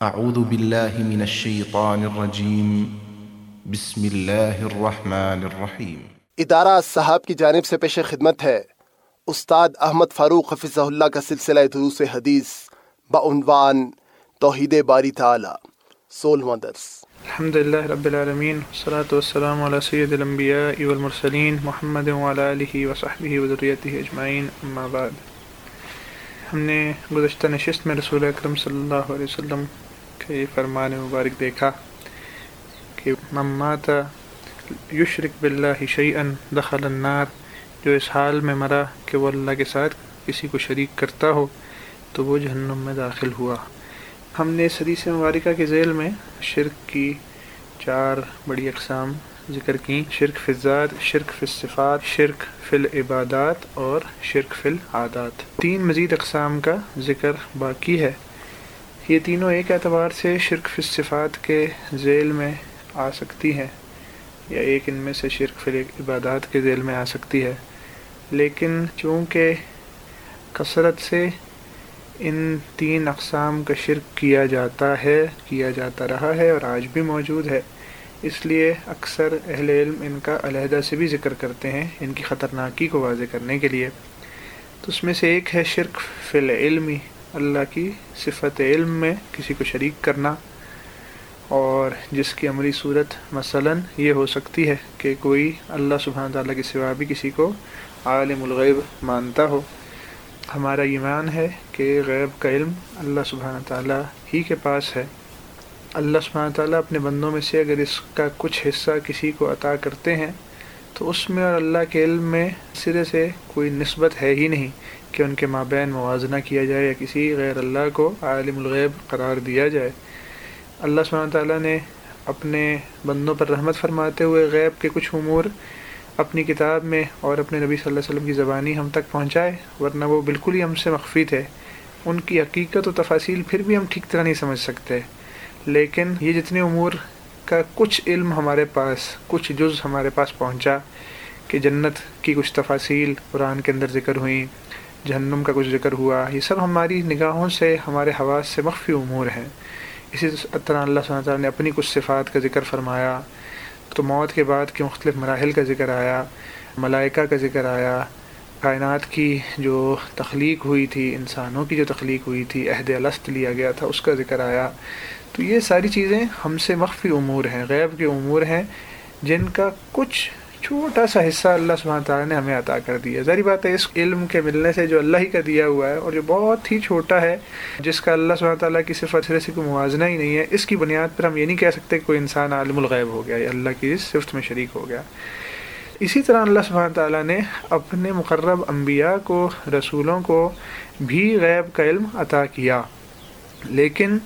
اعوذ باللہ من الشیطان الرجیم بسم اللہ الرحمن الرحیم ادارہ صاحب کی جانب سے پیش خدمت ہے۔ استاد احمد فاروق حفظ اللہ کا سلسلہ دروس حدیث بعنوان توحید باری تعالی۔ سولہواں درس۔ الحمد للہ رب العالمین صلاۃ والسلام علی سید الانبیاء والمرسلین محمد وعلى آلہ وصحبہ وذریتہ اجمعین اما بعد۔ ہم نے گزشتہ نشست میں رسول اکرم صلی اللہ علیہ وسلم کے فرمان مبارک دیکھا کہ ممات یشرک باللہ شیئن دخل النار، جو اس حال میں مرا کہ وہ اللہ کے ساتھ کسی کو شریک کرتا ہو، تو وہ جہنم میں داخل ہوا۔ ہم نے اس حدیث مبارکہ کے ذیل میں شرک کی چار بڑی اقسام ذکر کی شرک فضاد شرک فصفات شرک فل عبادات اور شرک فل عادات تین مزید اقسام کا ذکر باقی ہے۔ یہ تینوں ایک اعتبار سے شرک فصفات کے ذیل میں آ سکتی ہیں، یا ایک ان میں سے شرک فل عبادات کے ذیل میں آ سکتی ہے۔ لیکن چونکہ کثرت سے ان تین اقسام کا شرک کیا جاتا ہے، کیا جاتا رہا ہے اور آج بھی موجود ہے، اس لیے اکثر اہل علم ان کا علیحدہ سے بھی ذکر کرتے ہیں ان کی خطرناکی کو واضح کرنے کے لیے۔ تو اس میں سے ایک ہے شرک فی العلمی اللہ کی صفت علم میں کسی کو شریک کرنا اور جس کی عملی صورت مثلا یہ ہو سکتی ہے کہ کوئی اللہ سبحانہ تعالیٰ کے سوا بھی کسی کو عالم الغیب مانتا ہو۔ ہمارا ایمان ہے کہ غیب کا علم اللہ سبحانہ تعالیٰ ہی کے پاس ہے۔ اللہ سبحانہ تعالیٰ اپنے بندوں میں سے اگر اس کا کچھ حصہ کسی کو عطا کرتے ہیں تو اس میں اور اللہ کے علم میں سرے سے کوئی نسبت ہے ہی نہیں۔ کہ ان کے مابین موازنہ کیا جائے یا کسی غیر اللہ کو عالم الغیب قرار دیا جائے۔ اللہ سبحانہ تعالیٰ نے اپنے بندوں پر رحمت فرماتے ہوئے غیب کے کچھ امور اپنی کتاب میں اور اپنے نبی صلی اللہ علیہ وسلم کی زبانی ہم تک پہنچائے، ورنہ وہ بالکل ہی ہم سے مخفی تھے۔ ان کی حقیقت و تفاصیل پھر بھی ہم ٹھیک طرح نہیں سمجھ سکتے۔ لیکن یہ جتنے امور کا کچھ علم ہمارے پاس، کچھ جز ہمارے پاس پہنچا کہ جنت کی کچھ تفاصیل قرآن کے اندر ذکر ہوئیں جہنم کا کچھ ذکر ہوا، یہ سب ہماری نگاہوں سے، ہمارے حواس سے مخفی امور ہیں۔ اسی طرح اللہ صلی اللہ تعالیٰ نے اپنی کچھ صفات کا ذکر فرمایا۔ تو موت کے بعد کے مختلف مراحل کا ذکر آیا، ملائکہ کا ذکر آیا، کائنات کی جو تخلیق ہوئی تھی، انسانوں کی جو تخلیق ہوئی تھی، عہد الست لیا گیا تھا، اس کا ذکر آیا۔ تو یہ ساری چیزیں ہم سے مخفی امور ہیں، غیب کے امور ہیں، جن کا کچھ چھوٹا سا حصہ اللہ سبحانہ تعالیٰ نے ہمیں عطا کر دیا ظاہری بات ہے، اس علم کے ملنے سے جو اللہ ہی کا دیا ہوا ہے اور جو بہت ہی چھوٹا ہے، جس کا اللہ سبحانہ تعالیٰ کی صفت سرے سے کوئی موازنہ ہی نہیں ہے، اس کی بنیاد پر ہم یہ نہیں کہہ سکتے کہ کوئی انسان عالم الغیب ہو گیا، یا اللہ کی صفت میں شریک ہو گیا۔ اسی طرح اللہ سبحانہ تعالیٰ نے اپنے مقرب انبیاء کو، رسولوں کو بھی غیب کا علم عطا کیا۔ لیکن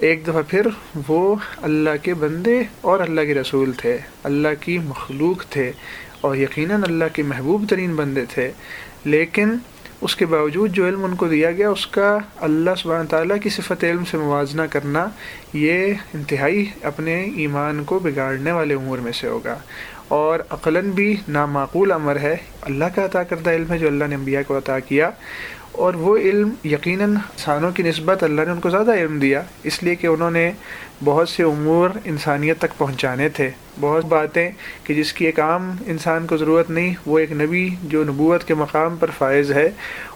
ایک دفعہ پھر وہ اللہ کے بندے اور اللہ کے رسول تھے، اللہ کی مخلوق تھے اور یقیناً اللہ کے محبوب ترین بندے تھے۔ لیکن اس کے باوجود جو علم ان کو دیا گیا، اس کا اللہ سبحانہ تعالیٰ کی صفت علم سے موازنہ کرنا، یہ انتہائی اپنے ایمان کو بگاڑنے والے امور میں سے ہوگا۔ اور عقلاً بھی نامعقول امر ہے۔ اللہ کا عطا کردہ علم ہے جو اللہ نے انبیاء کو عطا کیا۔ اور وہ علم یقیناً انسانوں کی نسبت اللہ نے ان کو زیادہ علم دیا، اس لیے کہ انہوں نے بہت سے امور انسانیت تک پہنچانے تھے۔ بہت باتیں کہ جس کی ایک عام انسان کو ضرورت نہیں، وہ ایک نبی جو نبوت کے مقام پر فائز ہے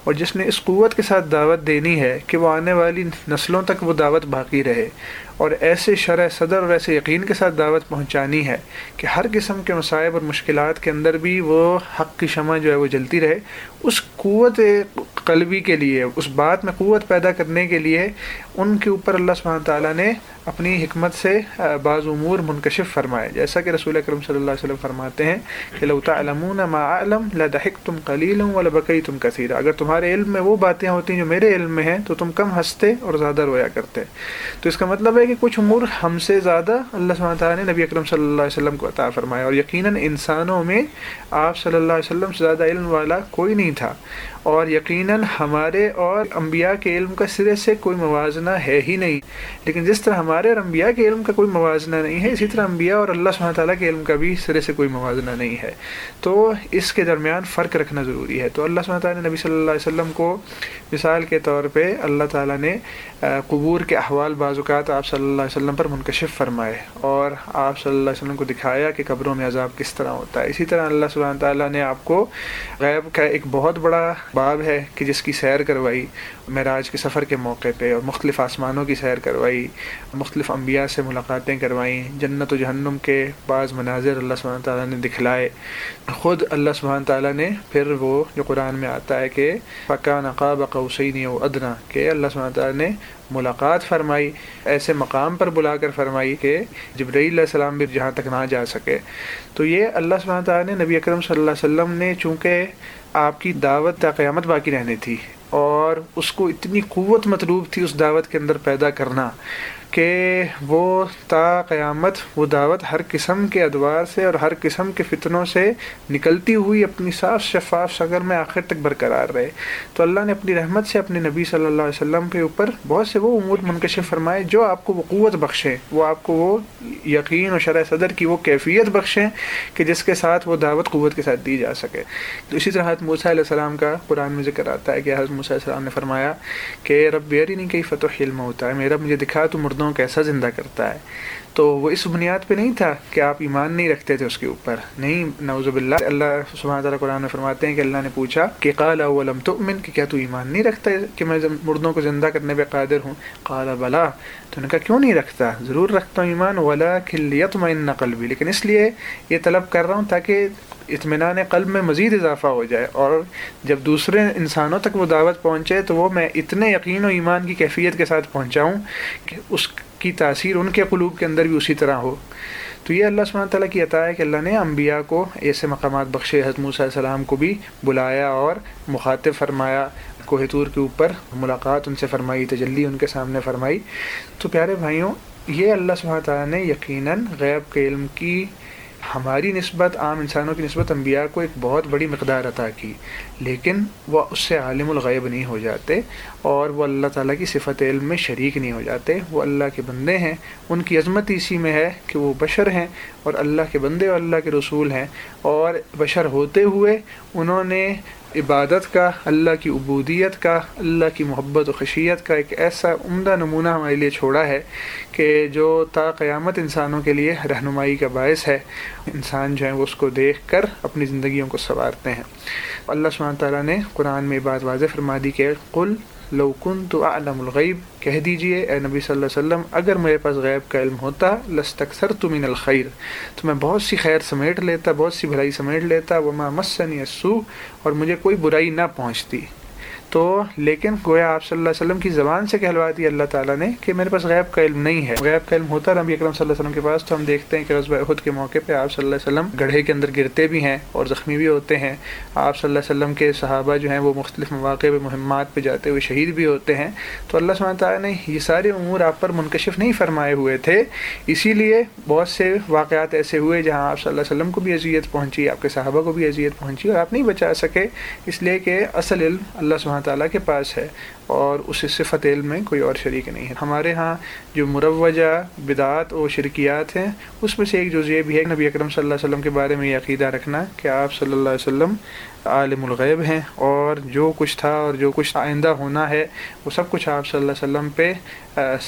اور جس نے اس قوت کے ساتھ دعوت دینی ہے کہ وہ آنے والی نسلوں تک وہ دعوت باقی رہے۔ اور ایسے شرح صدر اور ایسے یقین کے ساتھ دعوت پہنچانی ہے کہ ہر قسم کے مصائب اور مشکلات کے اندر بھی وہ حق کی شمع جو ہے وہ جلتی رہے۔ اس قوت قلبی کے لیے، اس بات میں قوت پیدا کرنے کے لیے ان کے اوپر اللہ سبحانہ تعالیٰ نے اپنی حکمت سے بعض امور منکشف فرمائے۔ جیسا کہ رسول اکرم صلی اللہ علیہ وسلم فرماتے ہیں کہ ما علم لدحک تم قلیل ولا بقی تم کثیر اگر تمہارے علم میں وہ باتیں ہوتی ہیں جو میرے علم میں ہیں، تو تم کم ہنستے اور زیادہ رویا کرتے۔ تو اس کا مطلب ہے کہ کچھ امور ہم سے زیادہ اللہ سبحانہ تعالیٰ نے نبی اکرم صلی اللہ علیہ وسلم کو عطا فرمایا۔ اور یقیناً انسانوں میں آپ صلی اللہ علیہ وسلم سے زیادہ علم والا کوئی نہیں تھا۔ اور یقیناً ہمارے اور انبیاء کے علم کا سرے سے کوئی موازنہ ہے ہی نہیں۔ لیکن جس طرح ہمارے اور انبیاء کے علم کا کوئی موازنہ نہیں ہے، اسی طرح انبیاء اور اللہ سبحانہ تعالیٰ کے علم کا بھی سرے سے کوئی موازنہ نہیں ہے۔ تو اس کے درمیان فرق رکھنا ضروری ہے۔ تو اللہ سبحانہ تعالیٰ نے نبی صلی اللہ علیہ وسلم کو مثال کے طور پہ اللہ تعالیٰ نے قبور کے احوال بعض اوقات آپ صلی اللہ علیہ وسلم پر منکشف فرمائے اور آپ صلی اللہ علیہ وسلم کو دکھایا کہ قبروں میں عذاب کس طرح ہوتا ہے۔ اسی طرح اللہ سبحانہ تعالیٰ نے آپ کو غیب کا ایک بہت بڑا باب ہے کہ جس کی سیر کروائی، معراج کے سفر کے موقع پہ، اور مختلف آسمانوں کی سیر کروائی، مختلف انبیاء سے ملاقاتیں کروائیں، جنت و جہنم کے بعض مناظر اللہ سبحانہ تعالیٰ نے دکھلائے۔ خود اللہ سبحانہ تعالیٰ نے پھر وہ جو قرآن میں آتا ہے کہ پکا نقاب قوسین و ادنا کہ اللہ سبحانہ تعالیٰ نے ملاقات فرمائی، ایسے مقام پر بلا کر فرمائی کہ جبرائیل علیہ السلام بھی جہاں تک نہ جا سکے۔ تو یہ اللہ سبحانہ تعالیٰ نے نبی اکرم صلی اللہ علیہ وسلم نے چونکہ آپ کی دعوت تا قیامت باقی رہنی تھی۔ اور اس کو اتنی قوت مطلوب تھی اس دعوت کے اندر پیدا کرنا کہ وہ تا قیامت وہ دعوت ہر قسم کے ادوار سے اور ہر قسم کے فتنوں سے نکلتی ہوئی اپنی صاف شفاف شکل میں آخر تک برقرار رہے۔ تو اللہ نے اپنی رحمت سے اپنے نبی صلی اللہ علیہ وسلم کے اوپر بہت سے وہ امور منکشف فرمائے جو آپ کو وہ قوت بخشیں وہ آپ کو وہ یقین و شرح صدر کی وہ کیفیت بخشیں کہ جس کے ساتھ وہ دعوت قوت کے ساتھ دی جا سکے۔ تو اسی طرح حضرت موسیٰ علیہ السلام کا قرآن میں ذکر آتا ہے کہ حضرت علیہ السلام نے فرمایا کہ رب بیری نہیں کہیں فتح علم ہوتا ہے میرا، مجھے دکھا تو مردوں کیسا زندہ کرتا ہے۔ تو وہ اس بنیاد پہ نہیں تھا کہ آپ ایمان نہیں رکھتے تھے اس کے اوپر۔ نہیں نوز باللہ، اللہ سبحانہ تعالیٰ قرآن میں فرماتے ہیں کہ اللہ نے پوچھا کہ قال اولم تؤمن، کہ کیا تو ایمان نہیں رکھتا کہ میں مردوں کو زندہ کرنے پہ قادر ہوں؟ قال بلا، تو نے کہا کیوں نہیں رکھتا؟ ضرور رکھتا ہوں ایمان ولا کلیتمئن قلبی۔ لیکن اس لیے یہ طلب کر رہا ہوں تاکہ اطمینان قلب میں مزید اضافہ ہو جائے اور جب دوسرے انسانوں تک وہ دعوت پہنچے تو وہ میں اتنے یقین و ایمان کی کیفیت کے ساتھ پہنچاؤں کہ اس کی تاثیر ان کے قلوب کے اندر بھی اسی طرح ہو۔ تو یہ اللہ سبحانہ تعالیٰ کی عطا ہے کہ اللہ نے انبیاء کو ایسے مقامات بخشے حضم علیہ السلام کو بھی بلایا اور مخاطب فرمایا۔ کوہ طور کے اوپر ملاقات ان سے فرمائی، تجلی ان کے سامنے فرمائی۔ تو پیارے بھائیوں، یہ اللہ سبحانہ تعالیٰ نے یقیناً غیب کے علم کی ہماری نسبت عام انسانوں کی نسبت انبیاء کو ایک بہت بڑی مقدار عطا کی، لیکن وہ اس سے عالم الغیب نہیں ہو جاتے اور وہ اللہ تعالیٰ کی صفت علم میں شریک نہیں ہو جاتے۔ وہ اللہ کے بندے ہیں، ان کی عظمت اسی میں ہے کہ وہ بشر ہیں اور اللہ کے بندے اور اللہ کے رسول ہیں۔ اور بشر ہوتے ہوئے انہوں نے عبادت کا، اللہ کی عبودیت کا، اللہ کی محبت و خشیت کا ایک ایسا عمدہ نمونہ ہمارے لیے چھوڑا ہے کہ جو تا قیامت انسانوں کے لیے رہنمائی کا باعث ہے۔ انسان جو ہیں وہ اس کو دیکھ کر اپنی زندگیوں کو سنوارتے ہیں۔ اللہ سبحانہ تعالیٰ نے قرآن میں بات واضح فرما دی کہ قل لو کن تو عالم الغیب کہہ دیجیے، اے نبی صلی اللہ علیہ وسلم، اگر میرے پاس غیب کا علم ہوتا لستکثر تو من الخیر۔ تو میں بہت سی خیر سمیٹ لیتا، بہت سی بھلائی سمیٹ لیتا، وما مسنی السوء، اور مجھے کوئی برائی نہ پہنچتی۔ تو لیکن گویا آپ صلی اللہ علیہ وسلم کی زبان سے کہلوا دی اللہ تعالیٰ نے کہ میرے پاس غیب کا علم نہیں ہے۔ غیب کا علم ہوتا نبی اکرم صلی اللہ علیہ وسلم کے پاس تو ہم دیکھتے ہیں کہ رضب خود کے موقع پہ آپ صلی اللہ علیہ وسلم گڑھے کے اندر گرتے بھی ہیں اور زخمی بھی ہوتے ہیں۔ آپ صلی اللہ علیہ وسلم کے صحابہ جو ہیں وہ مختلف مواقع پہ مہمات پہ جاتے ہوئے شہید بھی ہوتے ہیں۔ تو اللہ سبحانہ تعالیٰ نے یہ سارے امور آپ پر منکشف نہیں فرمائے ہوئے تھے۔ اسی لیے بہت سے واقعات ایسے ہوئے جہاں آپ صلی اللہ علیہ وسلم کو بھی اذیت پہنچی، آپ کے صحابہ کو بھی اذیت پہنچی اور آپ نہیں بچا سکے۔ اس لیے کہ اصل علم اللہ سبحانہ تعالیٰ کے پاس ہے اور اس صفت علم میں کوئی اور شریک نہیں ہے۔ ہمارے ہاں جو مروجہ بدعات و شرکیات ہیں، اس میں سے ایک جو یہ بھی ہے نبی اکرم صلی اللہ علیہ وسلم کے بارے میں یہ عقیدہ رکھنا کہ آپ صلی اللہ علیہ وسلم عالم الغیب ہیں اور جو کچھ تھا اور جو کچھ آئندہ ہونا ہے، وہ سب کچھ آپ صلی اللہ علیہ وسلم پہ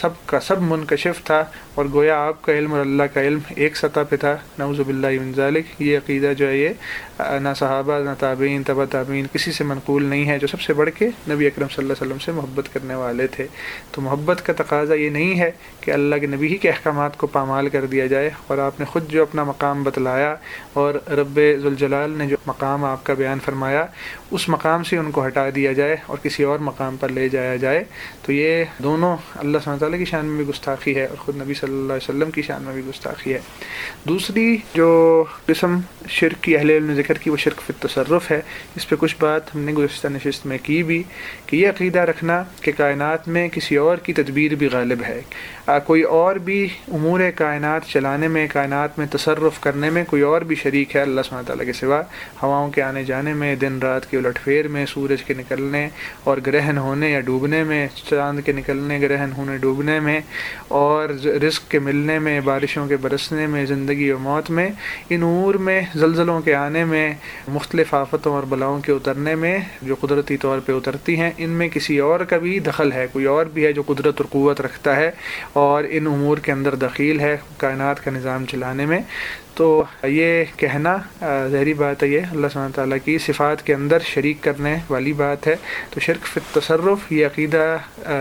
سب کا سب منکشف تھا اور گویا آپ کا علم اور اللہ کا علم ایک سطح پہ تھا۔ نوز باللہ من ذالک، یہ عقیدہ جو ہے، یہ نہ صحابہ، نہ تابعین تبا تابعین، کسی سے منقول نہیں ہے۔ جو سب سے بڑھ کے نبی اکرم صلی اللہ علیہ وسلم سے محبت کرنے والے تھے۔ تو محبت کا تقاضا یہ نہیں ہے کہ اللہ کے نبی ہی کے احکامات کو پامال کر دیا جائے اور آپ نے خود جو اپنا مقام بتلایا اور رب ذوالجلال نے جو مقام آپ کا بیان فرمایا اس مقام سے ان کو ہٹا دیا جائے اور کسی اور مقام پر لے جایا جائے، تو یہ دونوں اللہ سبحانہ تعالیٰ کی شان میں بھی گستاخی ہے اور خود نبی صلی اللہ علیہ وسلم کی شان میں بھی گستاخی ہے۔ دوسری جو قسم شرک کی اہل علم نے ذکر کی، وہ شرک فی تصرف ہے۔ اس پہ کچھ بات ہم نے گزشتہ نشست میں کی بھی کہ یہ عقیدہ رکھنا کہ کائنات میں کسی اور کی تدبیر بھی غالب ہے۔ کوئی اور بھی امور کائنات چلانے میں، کائنات میں تصرف کرنے میں کوئی اور بھی شریک ہے اللہ سبحانہ تعالیٰ کے سوا، ہواؤں کے آنے جانے میں، دن رات کے الٹ پھیر میں سورج کے نکلنے اور گرہن ہونے یا ڈوبنے میں، چاند کے نکلنے، گرہن ہونے، ڈوبنے میں اور رزق کے ملنے میں، بارشوں کے برسنے میں، زندگی و موت میں، ان امور میں زلزلوں کے آنے میں، مختلف آفتوں اور بلاؤں کے اترنے میں جو قدرتی طور پہ اترتی ہیں، ان میں کسی اور کا بھی دخل ہے، کوئی اور بھی ہے جو قدرت اور قوت رکھتا ہے اور ان امور کے اندر دخیل ہے، کائنات کا نظام چلانے میں۔ تو یہ کہنا ظہری بات ہے یہ، اللہ سبحانہ تعالیٰ کی صفات کے اندر شریک کرنے والی بات ہے۔ تو شرک فی تصرف یہ عقیدہ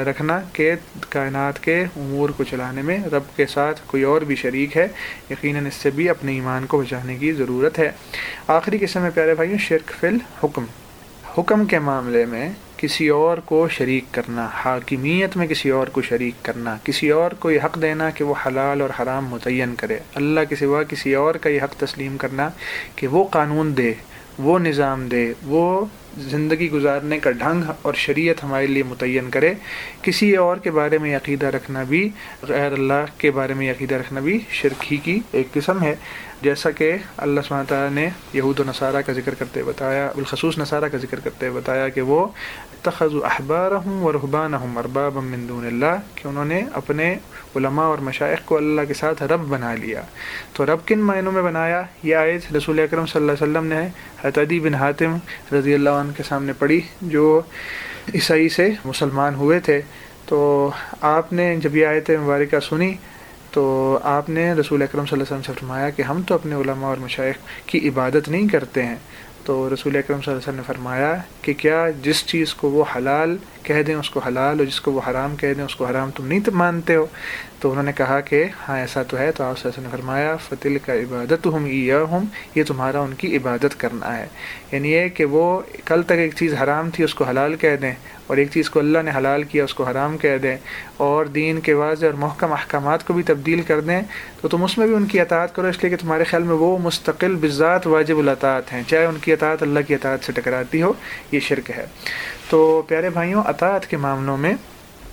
رکھنا کہ کائنات کے امور کو چلانے میں رب کے ساتھ کوئی اور بھی شریک ہے، یقیناً اس سے بھی اپنے ایمان کو بچانے کی ضرورت ہے۔ آخری قسم میں پیارے بھائیوں، شرک فی الحکم۔ حکم کے معاملے میں کسی اور کو شریک کرنا، حاکمیت میں کسی اور کو شریک کرنا، کسی اور کو یہ حق دینا کہ وہ حلال اور حرام متعین کرے۔ اللہ کے سوا کسی اور کا یہ حق تسلیم کرنا کہ وہ قانون دے، وہ نظام دے، وہ زندگی گزارنے کا ڈھنگ اور شریعت ہمارے لیے متعین کرے۔ کسی اور کے بارے میں عقیدہ رکھنا بھی غیر اللہ کے بارے میں عقیدہ رکھنا بھی شرک ہی کی ایک قسم ہے۔ جیسا کہ اللہ سبحانہ تعالیٰ نے یہود و نصارہ کا ذکر کرتے بتایا، بالخصوص نصارہ کا ذکر کرتے بتایا کہ وہ تخذ احبار ہوں و رحبان ارباب من دون اللہ کہ انہوں نے اپنے علماء اور مشائق کو اللہ کے ساتھ رب بنا لیا. تو رب کن معنوں میں بنایا؟ یہ آیت رسول اکرم صلی اللہ علیہ وسلم نے حتدی بن حاتم رضی اللہ عنہ کے سامنے پڑھی، جو عیسائی سے مسلمان ہوئے تھے. تو آپ نے جب یہ آیت مبارکہ سنی، تو آپ نے رسول اکرم صلی اللہ علیہ وسلم سے فرمایا کہ ہم تو اپنے علماء اور مشائق کی عبادت نہیں کرتے ہیں. تو رسول اکرم صلی اللہ علیہ وسلم نے فرمایا کہ کیا جس چیز کو وہ حلال کہہ دیں، اس کو حلال اور جس کو وہ حرام کہہ دیں، اس کو حرام تم نہیں مانتے ہو۔ تو انہوں نے کہا کہ ہاں ایسا تو ہے۔ تو آپ صلی سے نے فرمایا فتل کا عبادت ہم ہم یہ تمہارا ان کی عبادت کرنا ہے۔ یعنی یہ کہ وہ کل تک ایک چیز حرام تھی، اس کو حلال کہہ دیں۔ اور ایک چیز کو اللہ نے حلال کیا، اس کو حرام کہہ دیں۔ اور دین کے واضح اور محکم احکامات کو بھی تبدیل کر دیں۔ تو تم اس میں بھی ان کی اطاعت کرو، اس لیے کہ تمہارے خیال میں وہ مستقل بذات واجب الاطاعت ہیں۔ چاہے ان کی اطاعت اللہ کی اطاعت سے ٹکراتی ہو، یہ شرک ہے۔ تو پیارے بھائیوں اطاعت کے معاملوں میں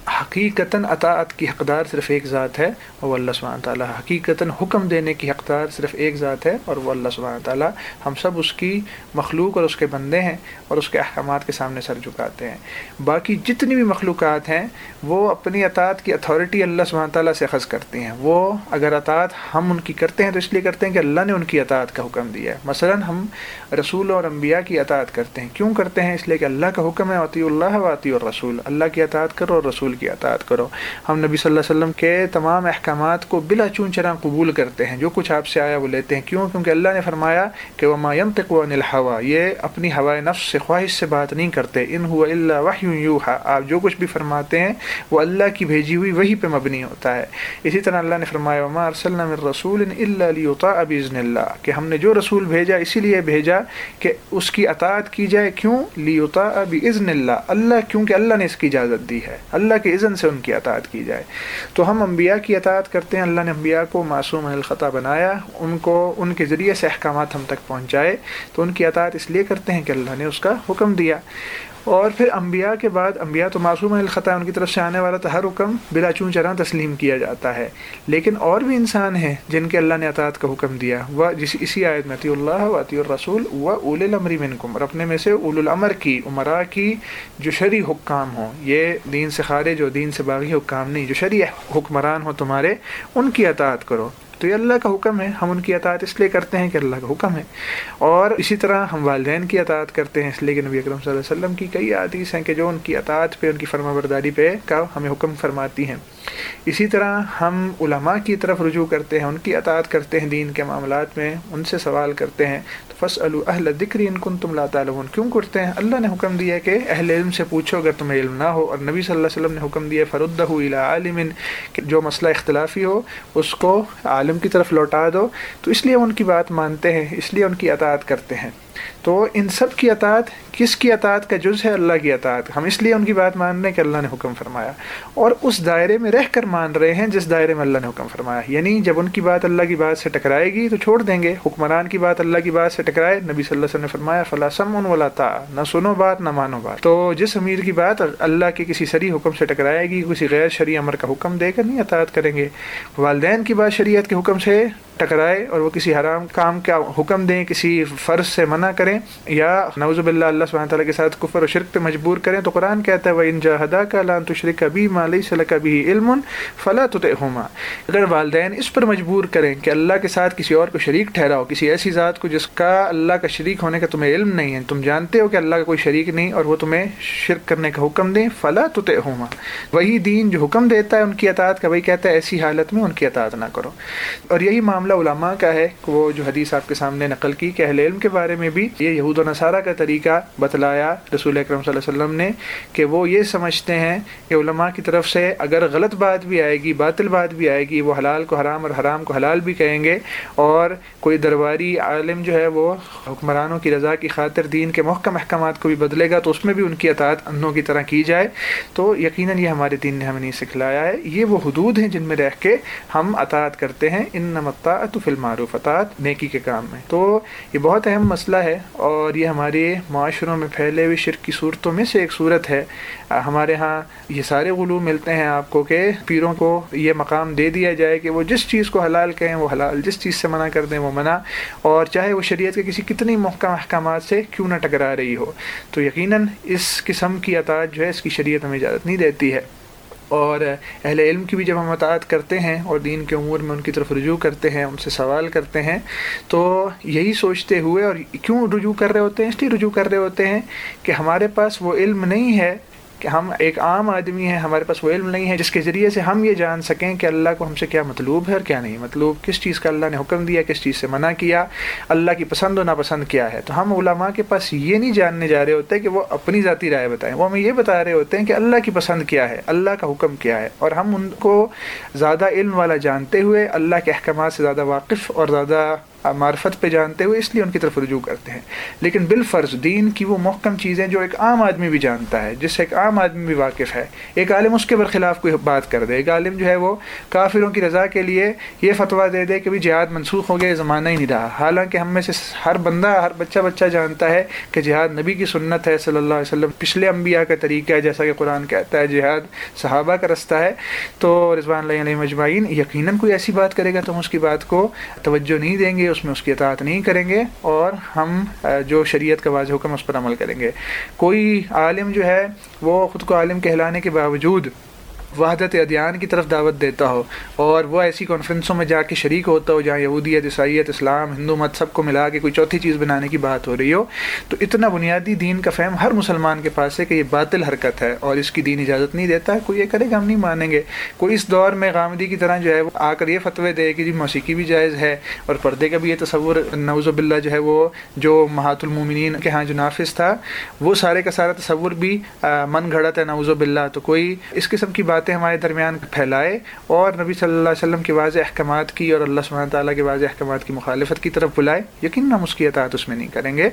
حقیقتاً اطاعت کی حقدار صرف ایک ذات ہے اور وہ اللہ سبحانہ تعالیٰ حقیقتاً حکم دینے کی حقدار صرف ایک ذات ہے اور وہ اللہ سبحانہ تعالیٰ ہم سب اس کی مخلوق اور اس کے بندے ہیں اور اس کے احکامات کے سامنے سر جھکاتے ہیں۔ باقی جتنی بھی مخلوقات ہیں وہ اپنی اطاعت کی اتھارٹی اللہ سبحانہ تعالیٰ سے خز کرتی ہیں۔ وہ اگر اطاعت ہم ان کی کرتے ہیں تو اس لیے کرتے ہیں کہ اللہ نے ان کی اطاعت کا حکم دیا ہے۔ مثلا ہم رسول اور انبیاء کی اطاعت کرتے ہیں۔ کیوں کرتے ہیں؟ اس لیے کہ اللہ کا حکم ہے عطی اللہ و عطی الرسول۔ اللہ کی اطاعت کرو اور رسول رسول کی اطاعت کرو۔ ہم نبی صلی اللہ علیہ وسلم کے تمام احکامات کو بلا چون چرا قبول کرتے ہیں۔ جو کچھ آپ سے آیا وہ لیتے ہیں۔ کیوں؟ کیونکہ اللہ نے فرمایا کہ وہ مایم تقو الحوا یہ اپنی ہوائے نفس سے خواہش سے بات نہیں کرتے۔ ان ہوا اللہ وحی آپ جو کچھ بھی فرماتے ہیں وہ اللہ کی بھیجی ہوئی وہی پہ مبنی ہوتا ہے۔ اسی طرح اللہ نے فرمایا وما ارسلنا من رسول اللہ علیہ بزن اللہ کہ ہم نے جو رسول بھیجا، اسی لیے بھیجا کہ اس کی اطاعت کی جائے۔ کیوں؟ لیوتا بزن اللہ اللہ، کیونکہ اللہ نے اس کی اجازت دی ہے۔ اللہ کے اذن سے ان کی اطاعت کی جائے۔ تو ہم انبیاء کی اطاعت کرتے ہیں، اللہ نے انبیاء کو معصوم الخطا بنایا، ان کو، ان کے ذریعے سے احکامات ہم تک پہنچائے۔ تو ان کی اطاعت اس لیے کرتے ہیں کہ اللہ نے اس کا حکم دیا۔ اور پھر انبیاء کے بعد انبیاء تو معصوم الخطا ان کی طرف سے آنے والا تو ہر حکم بلا چون چرا تسلیم کیا جاتا ہے۔ لیکن اور بھی انسان ہیں جن کے اللہ نے اطاعت کا حکم دیا۔ وہ جس اسی آیت میں عطی اللہ و عطی الرسول و اول العمری منکم اور اپنے میں سے اول العمر کی عمرا کی جو شرعی حکام ہوں۔ یہ دین سے خارج جو دین سے باغی حکام نہیں، جو شرعی حکمران ہوں تمہارے، ان کی اطاعت کرو۔ تو یہ اللہ کا حکم ہے، ہم ان کی اطاعت اس لیے کرتے ہیں کہ اللہ کا حکم ہے۔ اور اسی طرح ہم والدین کی اطاعت کرتے ہیں، اس لیے کہ نبی اکرم صلی اللہ علیہ وسلم کی کئی عادیث ہیں کہ جو ان کی اطاعت پہ، ان کی فرما برداری پہ کا ہمیں حکم فرماتی ہیں۔ اسی طرح ہم علماء کی طرف رجوع کرتے ہیں، ان کی اطاعت کرتے ہیں دین کے معاملات میں، ان سے سوال کرتے ہیں۔ تو فص اہل ذکری ان کن تم تعلمون۔ کیوں کرتے ہیں؟ اللہ نے حکم دیا کہ اہل علم سے پوچھو اگر تمہیں علم نہ ہو۔ اور نبی صلی اللہ علیہ وسلم نے حکم دیا فرد عالم جو مسئلہ اختلافی ہو، اس کو عالم کی طرف لوٹا دو۔ تو اس لیے ان کی بات مانتے ہیں، اس لیے ان کی اطاعت کرتے ہیں۔ تو ان سب کی اطاعت کس کی اطاعت کا جز ہے اللہ کی اطاعت ہم اس لیے ان کی بات مان رہے ہیں کہ اللہ نے حکم فرمایا۔ اور اس دائرے میں رہ کر مان رہے ہیں جس دائرے میں اللہ نے حکم فرمایا۔ یعنی جب ان کی بات اللہ کی بات سے ٹکرائے گی تو چھوڑ دیں گے۔ حکمران کی بات اللہ کی بات سے ٹکرائے، نبی صلی اللہ علیہ وسلم نے فرمایا فلاں سم ان ولا تا نہ سنو بات، نہ مانو بات۔ تو جس امیر کی بات اللہ کے کسی سری حکم سے ٹکرائے گی، کسی غیر شرعی امر کا حکم دے کر نہیں اطاعت کریں گے۔ والدین کی بات شریعت کے حکم سے ٹکرائے اور وہ کسی حرام کام کا حکم دیں، کسی فرض سے منع کریں یا نوز باللہ اللہ سبحانہ تعالیٰ کے ساتھ کفر و شرک پہ مجبور کریں تو قرآن کہتا ہے وہ ان جہدا کا لان تشرک کبھی مالی صلی کبھی علم فلاں ہوما اگر والدین اس پر مجبور کریں کہ اللہ کے ساتھ کسی اور کو شریک ٹھہراؤ، کسی ایسی ذات کو جس کا اللہ کا شریک ہونے کا تمہیں علم نہیں ہے، تم جانتے ہو کہ اللہ کا کوئی شریک نہیں اور وہ تمہیں شرک کرنے کا حکم دیں فلاں تو ہوما وہی دین جو حکم دیتا ہے ان کی اطاعت کا، وہی کہتا ہے، ایسی حالت میں ان کی اطاعت نہ کرو اور یہی معاملہ علماء کا ہے وہ جو حدیث آپ کے سامنے نقل کی کہ اہل علم کے بارے میں بھی یہ یہود و نصارہ کا طریقہ بتلایا رسول اکرم صلی اللہ علیہ وسلم نے کہ وہ یہ سمجھتے ہیں کہ علماء کی طرف سے اگر غلط بات بھی آئے گی، باطل بات بھی آئے گی، وہ حلال کو حرام اور حرام کو حلال بھی کہیں گے اور کوئی درباری عالم جو ہے وہ حکمرانوں کی رضا کی خاطر دین کے محکم احکامات کو بھی بدلے گا تو اس میں بھی ان کی اطاعت انوں کی طرح کی جائے۔ تو یقیناً یہ ہمارے دین نے ہمیں نہیں سکھلایا ہے۔ یہ وہ حدود ہیں جن میں رہ کے ہم اطاعت کرتے ہیں۔ ان نمتا تو فلم معروفات نیکی کے کام میں۔ تو یہ بہت اہم مسئلہ ہے اور یہ ہمارے معاشروں میں پھیلے ہوئے شرک کی صورتوں میں سے ایک صورت ہے۔ ہمارے ہاں یہ سارے غلو ملتے ہیں آپ کو کہ پیروں کو یہ مقام دے دیا جائے کہ وہ جس چیز کو حلال کہیں، وہ حلال جس چیز سے منع کر دیں، وہ منع۔ اور چاہے وہ شریعت کے کسی کتنی محکم احکامات سے کیوں نہ ٹکرا رہی ہو۔ تو یقیناً اس قسم کی اطاعت جو ہے، اس کی شریعت ہمیں اجازت نہیں دیتی ہے۔ اور اہل علم کی بھی جب ہم اطاعت کرتے ہیں اور دین کے امور میں ان کی طرف رجوع کرتے ہیں، ان سے سوال کرتے ہیں، تو یہی سوچتے ہوئے اور کیوں رجوع کر رہے ہوتے ہیں؟ اس لیے رجوع کر رہے ہوتے ہیں کہ ہمارے پاس وہ علم نہیں ہے کہ ہم ایک عام آدمی ہیں، ہمارے پاس وہ علم نہیں ہے جس کے ذریعے سے ہم یہ جان سکیں کہ اللہ کو ہم سے کیا مطلوب ہے اور کیا نہیں۔ مطلوب کس چیز کا اللہ نے حکم دیا، کس چیز سے منع کیا، اللہ کی پسند و ناپسند کیا ہے۔ تو ہم علماء کے پاس یہ نہیں جاننے جا رہے ہوتے کہ وہ اپنی ذاتی رائے بتائیں۔ وہ ہمیں یہ بتا رہے ہوتے ہیں کہ اللہ کی پسند کیا ہے، اللہ کا حکم کیا ہے۔ اور ہم ان کو زیادہ علم والا جانتے ہوئے اللہ کے احکامات سے زیادہ واقف اور زیادہ معرفت پہ جانتے ہوئے اس لیے ان کی طرف رجوع کرتے ہیں۔ لیکن بالفرض دین کی وہ محکم چیزیں جو ایک عام آدمی بھی جانتا ہے، جس سے ایک عام آدمی بھی واقف ہے، ایک عالم اس کے برخلاف کوئی بات کر دے، ایک عالم جو ہے وہ کافروں کی رضا کے لیے یہ فتویٰ دے دے کہ بھی جہاد منسوخ ہو گیا زمانہ ہی نہیں رہا۔ حالانکہ ہم میں سے ہر بندہ، ہر بچہ بچہ جانتا ہے کہ جہاد نبی کی سنت ہے صلی اللہ علیہ وسلم۔ پچھلے انبیاء کا طریقہ ہے، جیسا کہ قرآن کہتا ہے جہاد صحابہ کا رستہ ہے۔ تو رضوان اللہ علیہ مجمعین، یقیناً کوئی ایسی بات کرے گا تو ہم اس کی بات کو توجہ نہیں دیں گے۔ اس میں اس کی اطاعت نہیں کریں گے اور ہم جو شریعت کا واضح حکم اس پر عمل کریں گے۔ کوئی عالم جو ہے، وہ خود کو عالم کہلانے کے باوجود وحدت ادیان کی طرف دعوت دیتا ہو اور وہ ایسی کانفرنسوں میں جا کے شریک ہوتا ہو جہاں یہودیت، عیسائیت، اسلام، ہندو مت سب کو ملا کے کوئی چوتھی چیز بنانے کی بات ہو رہی ہو، تو اتنا بنیادی دین کا فہم ہر مسلمان کے پاس ہے کہ یہ باطل حرکت ہے اور اس کی دین اجازت نہیں دیتا، کوئی یہ کرے گا ہم نہیں مانیں گے۔ کوئی اس دور میں غامدی کی طرح جو ہے وہ آ کر یہ فتوے دے کہ جی موسیقی بھی جائز ہے اور پردے کا بھی یہ تصور نوز باللہ جو ہے وہ، جو مہات المومنین کے ہاں جو نافذ تھا، وہ سارے کا سارا تصور بھی من گھڑت ہے نوز باللہ۔ تو کوئی اس قسم کی بات باتیں ہمارے درمیان پھیلائے اور نبی صلی اللہ علیہ وسلم کے واضح احکامات کی اور اللہ سبحانہ تعالیٰ کے واضح احکامات کی مخالفت کی طرف بلائے، یقیناً ہم اس کی اطاعت اس میں نہیں کریں گے۔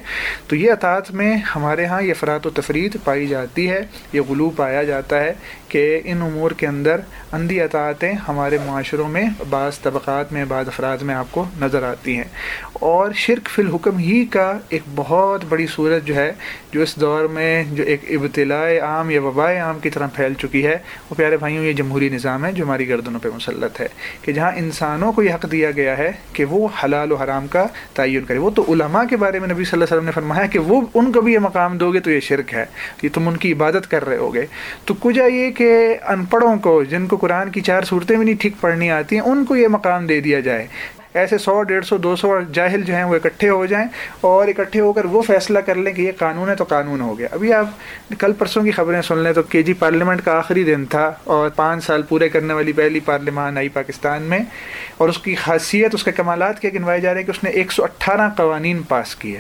تو یہ اطاعت میں ہمارے ہاں یہ افراد و تفرید پائی جاتی ہے، یہ غلو پایا جاتا ہے کہ ان امور کے اندر اندھی اطاعتیں ہمارے معاشروں میں، بعض طبقات میں، بعض افراد میں آپ کو نظر آتی ہیں۔ اور شرک فی الحکم ہی کا ایک بہت بڑی صورت جو ہے جو اس دور میں جو ایک ابتلاء عام یا وبائے عام کی طرح پھیل چکی ہے، وہ پیارے بھائیوں، یہ جمہوری نظام ہے جو ہماری گردنوں پہ مسلط ہے کہ جہاں انسانوں کو یہ حق دیا گیا ہے کہ وہ حلال و حرام کا تعین کرے۔ وہ تو علماء کے بارے میں نبی صلی اللہ علیہ وسلم نے فرمایا کہ وہ، ان کو بھی یہ مقام دو گے تو یہ شرک ہے۔ کہ تم ان کی عبادت کر رہے ہوگے۔ تو کچھ یہ کہ ان پڑھوں کو، جن کو قرآن کی چار صورتیں بھی نہیں ٹھیک پڑھنی آتی ہیں ان کو یہ مقام دے دیا جائے۔ ایسے سو، ڈیڑھ سو، دو سو جاہل جو ہیں وہ اکٹھے ہو جائیں اور اکٹھے ہو کر وہ فیصلہ کر لیں کہ یہ قانون ہے تو قانون ہو گیا۔ ابھی آپ کل پرسوں کی خبریں سن لیں تو کے جی پارلیمنٹ کا آخری دن تھا اور پانچ سال پورے کرنے والی پہلی پارلیمان آئی پاکستان میں اور اس کی خاصیت، اس کے کمالات کیا گنوائے جا رہے ہیں کہ اس نے ایک سو اٹھارہ قوانین پاس کیے۔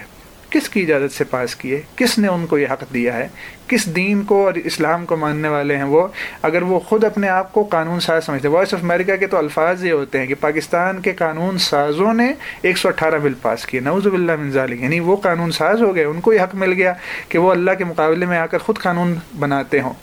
کس کی اجازت سے پاس کیے؟ کس نے ان کو یہ حق دیا ہے؟ کس دین کو اور اسلام کو ماننے والے ہیں وہ، اگر وہ خود اپنے آپ کو قانون ساز سمجھتے ہیں۔ وائس آف امریکہ کے تو الفاظ یہ ہوتے ہیں کہ پاکستان کے قانون سازوں نے ایک سو اٹھارہ بل پاس کیے۔ نوز باللہ من ذالک۔ یعنی وہ قانون ساز ہو گئے، ان کو یہ حق مل گیا کہ وہ اللہ کے مقابلے میں آ کر خود قانون بناتے ہوں۔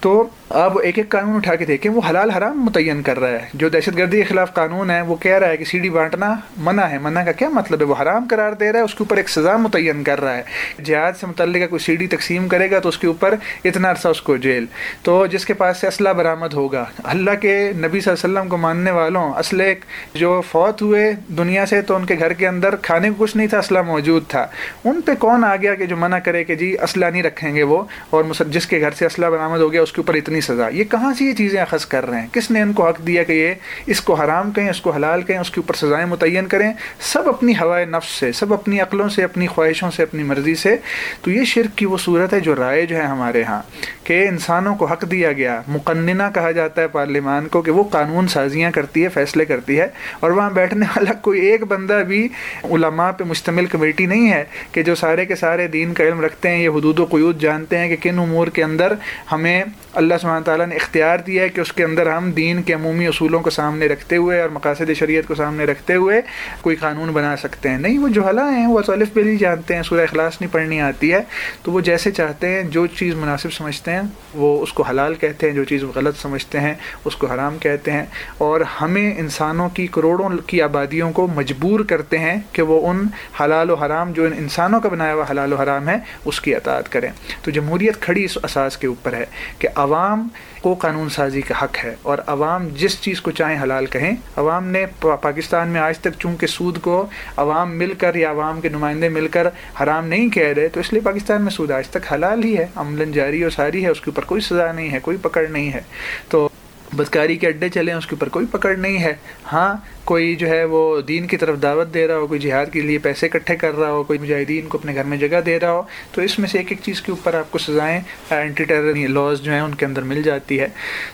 تو اب ایک ایک قانون اٹھا کے دیکھیں، وہ حلال حرام متعین کر رہا ہے۔ جو دہشت گردی کے خلاف قانون ہے، وہ کہہ رہا ہے کہ سی ڈی بانٹنا منع ہے۔ منع کا کیا مطلب ہے؟ وہ حرام قرار دے رہا ہے، اس کے اوپر ایک سزا متعین کر رہا ہے۔ جہاد سے متعلق کوئی سی ڈی تقسیم کرے گا تو اس کے اوپر اتنا عرصہ اس کو جیل۔ تو جس کے پاس سے اسلحہ برآمد ہوگا، اللہ کے نبی صلی اللہ علیہ وسلم کو ماننے والوں، اسلحے جو فوت ہوئے دنیا سے، تو ان کے گھر کے اندر کھانے کو کچھ نہیں تھا، اسلحہ موجود تھا۔ ان پہ کون آ گیا کہ جو منع کرے کہ جی اسلحہ نہیں رکھیں گے وہ، اور جس کے گھر سے اسلحہ برآمد ہو گیا، اس کے اوپر اتنی سزا۔ یہ کہاں سے یہ چیزیں اخذ کر رہے ہیں؟ کس نے ان کو حق دیا کہ یہ اس کو حرام کہیں، اس کو حلال کہیں، اس کے اوپر سزائیں متعین کریں؟ سب اپنی ہوائے نفس سے، سب اپنی عقلوں سے، اپنی خواہشوں سے، اپنی مرضی سے۔ تو یہ شرک کی وہ صورت ہے جو رائے جو ہے ہمارے ہاں کہ انسانوں کو حق دیا گیا۔ مقننہ کہا جاتا ہے پارلیمان کو کہ وہ قانون سازیاں کرتی ہے، فیصلے کرتی ہے۔ اور وہاں بیٹھنے والا کوئی ایک بندہ بھی علماء پہ مشتمل کمیٹی نہیں ہے کہ جو سارے کے سارے دین کا علم رکھتے ہیں، یہ حدود و قیود جانتے ہیں کہ کن امور کے اندر ہمیں اللہ سبحانہ تعالیٰ نے اختیار دیا ہے کہ اس کے اندر ہم دین کے عمومی اصولوں کو سامنے رکھتے ہوئے اور مقاصد شریعت کو سامنے رکھتے ہوئے کوئی قانون بنا سکتے ہیں۔ نہیں، وہ جو حلا ہیں، وہ الف بھی جانتے ہیں، سورہ اخلاص نہیں پڑھنی آتی ہے۔ تو وہ جیسے چاہتے ہیں، جو چیز مناسب سمجھتے ہیں، وہ اس کو حلال کہتے ہیں، جو چیز غلط سمجھتے ہیں، اس کو حرام کہتے ہیں۔ اور ہمیں انسانوں کی کروڑوں کی آبادیوں کو مجبور کرتے ہیں کہ وہ ان حلال و حرام، جو ان انسانوں کا بنایا ہوا حلال و حرام ہے، اس کی اطاعت کریں۔ تو جمہوریت کھڑی اس اساس کے اوپر ہے کہ عوام کو قانون سازی کا حق ہے۔ اور عوام جس چیز کو چاہیں حلال کہیں۔ عوام نے پاکستان میں آج تک چونکہ سود کو عوام مل کر یا عوام کے نمائندے مل کر حرام نہیں کہہ رہے، تو اس لیے پاکستان میں سود آج تک حلال ہی ہے۔ عملاً جاری اور ساری ہے، اس کے اوپر کوئی سزا نہیں ہے، کوئی پکڑ نہیں ہے۔ تو بدکاری کے اڈے چلیں اس کے اوپر کوئی پکڑ نہیں ہے۔ ہاں کوئی جو ہے وہ دین کی طرف دعوت دے رہا ہو، کوئی جہاد کے لیے پیسے اکٹھے کر رہا ہو، کوئی مجاہدین کو اپنے گھر میں جگہ دے رہا ہو، تو اس میں سے ایک ایک چیز کے اوپر آپ کو سزائیں اینٹی ٹیرر یعنی لاز جو ہیں ان کے اندر مل جاتی ہے۔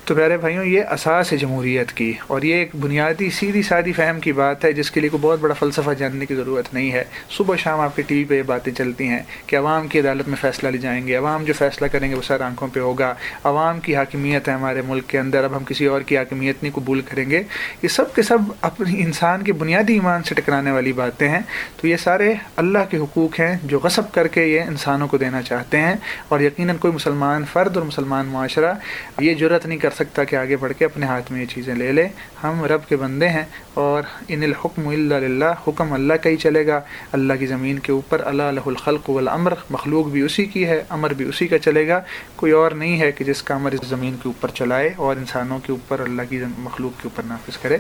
تو پیارے بھائیوں، یہ اساس ہے جمہوریت کی اور یہ ایک بنیادی سیدھی سادی فہم کی بات ہے، جس کے لیے کوئی بہت بڑا فلسفہ جاننے کی ضرورت نہیں ہے۔ صبح شام آپ کے ٹی وی پہ یہ باتیں چلتی ہیں کہ عوام کی عدالت میں فیصلہ لے جائیں گے، عوام جو فیصلہ کریں گے وہ سر آنکھوں پہ ہوگا۔ عوام کی حاکمیت ہے ہمارے ملک کے اندر، اب ہم کسی اور کی حاکمیت نہیں قبول کریں گے۔ یہ سب کے سب اپنی انسان کی بنیادی ایمان سے ٹکرانے والی باتیں ہیں، تو یہ سارے اللہ کے حقوق ہیں جو غصب کر کے یہ انسانوں کو دینا چاہتے ہیں۔ اور یقیناً کوئی مسلمان فرد اور مسلمان معاشرہ یہ جرت نہیں کر سکتا کہ آگے بڑھ کے اپنے ہاتھ میں یہ چیزیں لے لے۔ ہم رب کے بندے ہیں اور ان الحکم اللہ حکم اللہ کا ہی چلے گا۔ اللہ کی زمین کے اوپر اللہ الہ الخلق والامر، مخلوق بھی اسی کی ہے، امر بھی اسی کا چلے گا۔ کوئی اور نہیں ہے کہ جس کا امر اس زمین کے اوپر چلائے اور انسانوں کے اوپر اللہ کی مخلوق کے اوپر نافذ کرے۔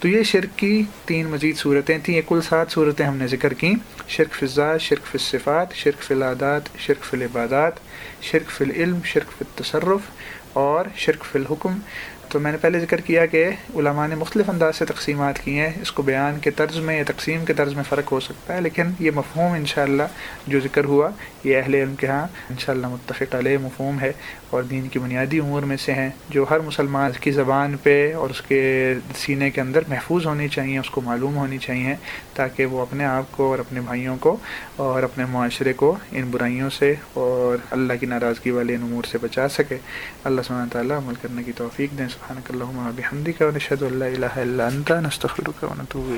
تو یہ شرک کی تین مزید صورتیں تھیں۔ یہ کل سات صورتیں ہم نے ذکر کیں۔ شرک فضا شرک فی الصفات، شرک فی العادات، شرک فی العبادات، شرک فی العلم، شرک فی التصرف اور شرک فی الحکم۔ تو میں نے پہلے ذکر کیا کہ علماء نے مختلف انداز سے تقسیمات کی ہیں۔ اس کو بیان کے طرز میں یا تقسیم کے طرز میں فرق ہو سکتا ہے، لیکن یہ مفہوم انشاءاللہ جو ذکر ہوا، یہ اہل علم کے ہاں انشاءاللہ متفق علیہ مفہوم ہے اور دین کی بنیادی امور میں سے ہیں۔ جو ہر مسلمان کی زبان پہ اور اس کے سینے کے اندر محفوظ ہونی چاہیے، اس کو معلوم ہونی چاہیے تاکہ وہ اپنے آپ کو اور اپنے بھائیوں کو اور اپنے معاشرے کو ان برائیوں سے اور اللہ کی ناراضگی والے ان امور سے بچا سکے۔ اللہ سبحانہ تعالیٰ عمل کرنے کی توفیق دیں۔ سبحانك اللهم وبحمدك ونشهد و لا اللہ الہ الا انتا نستغفرک و نتوب